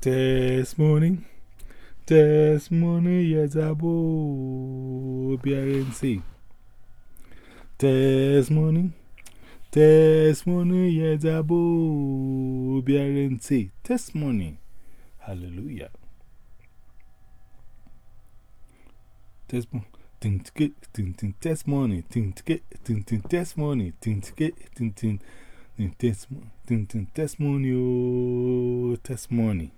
Testimony, testimony, yes, I will be. Testimony, testimony, yes, I will be. Testimony, hallelujah. Testimony. Tin ticket, tin tin testimony, tin ticket, tin tin testimony, tin ticket, tin tin testimony, tin tin testimony, testimony.